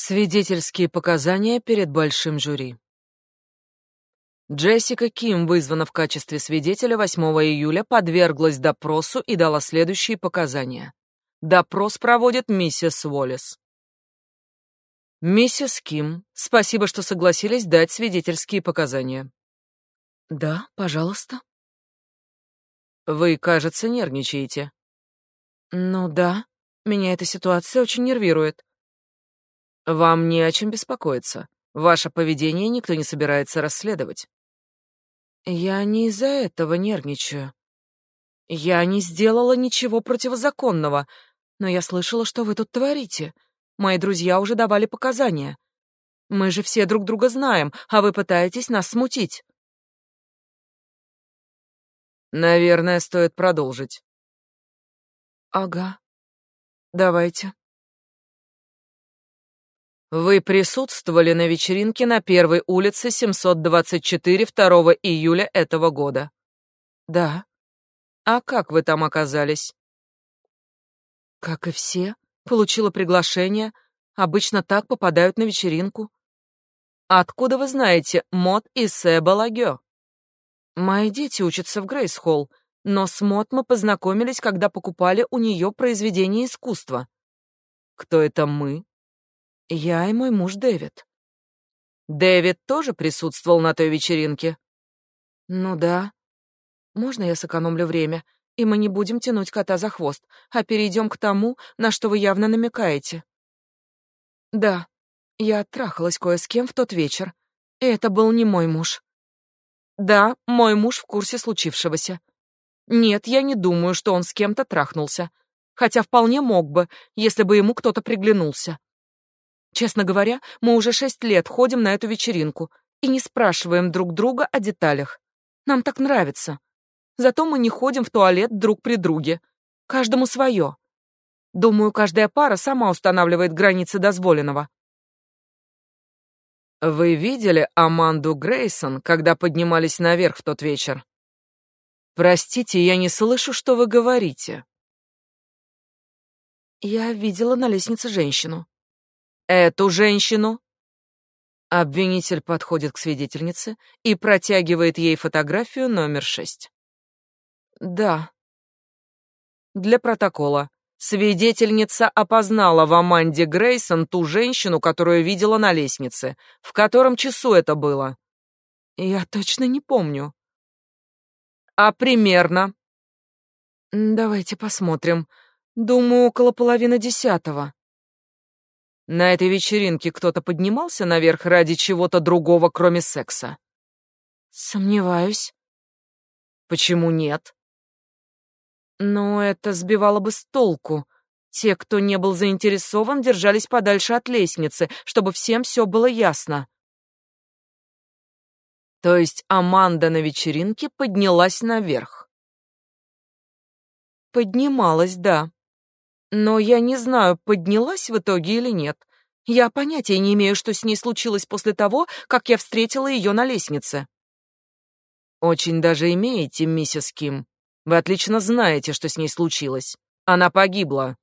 Свидетельские показания перед большим жюри. Джессика Ким вызвана в качестве свидетеля 8 июля, подверглась допросу и дала следующие показания. Допрос проводит миссис Уоллес. Миссис Ким, спасибо, что согласились дать свидетельские показания. Да, пожалуйста. Вы, кажется, нервничаете. Ну да, меня эта ситуация очень нервирует. Вам не о чем беспокоиться. Ваше поведение никто не собирается расследовать. Я не из-за этого нервничаю. Я не сделала ничего противозаконного, но я слышала, что вы тут творите. Мои друзья уже давали показания. Мы же все друг друга знаем, а вы пытаетесь нас смутить. Наверное, стоит продолжить. Ага. Давайте. Вы присутствовали на вечеринке на первой улице 724 2 июля этого года? Да. А как вы там оказались? Как и все, получила приглашение. Обычно так попадают на вечеринку. Откуда вы знаете Мод и Себа Лагё? Мои дети учатся в Грейс-Холл, но с Мод мы познакомились, когда покупали у нее произведения искусства. Кто это мы? Я и мой муж Дэвид. Дэвид тоже присутствовал на той вечеринке? Ну да. Можно я сэкономлю время, и мы не будем тянуть кота за хвост, а перейдем к тому, на что вы явно намекаете? Да, я трахалась кое с кем в тот вечер, и это был не мой муж. Да, мой муж в курсе случившегося. Нет, я не думаю, что он с кем-то трахнулся, хотя вполне мог бы, если бы ему кто-то приглянулся. Честно говоря, мы уже шесть лет ходим на эту вечеринку и не спрашиваем друг друга о деталях. Нам так нравится. Зато мы не ходим в туалет друг при друге. Каждому свое. Думаю, каждая пара сама устанавливает границы дозволенного. Вы видели Аманду Грейсон, когда поднимались наверх в тот вечер? Простите, я не слышу, что вы говорите. Я видела на лестнице женщину. Эту женщину? Обвинитель подходит к свидетельнице и протягивает ей фотографию номер шесть. Да. Для протокола. Свидетельница опознала в Аманде Грейсон ту женщину, которую видела на лестнице. В котором часу это было? Я точно не помню. А примерно? Давайте посмотрим. Думаю, около половины десятого. На этой вечеринке кто-то поднимался наверх ради чего-то другого, кроме секса? Сомневаюсь. Почему нет? Но это сбивало бы с толку. Те, кто не был заинтересован, держались подальше от лестницы, чтобы всем все было ясно. То есть Аманда на вечеринке поднялась наверх? Поднималась, да. Но я не знаю, поднялась в итоге или нет. Я понятия не имею, что с ней случилось после того, как я встретила ее на лестнице. Очень даже имеете, миссис Ким. Вы отлично знаете, что с ней случилось. Она погибла.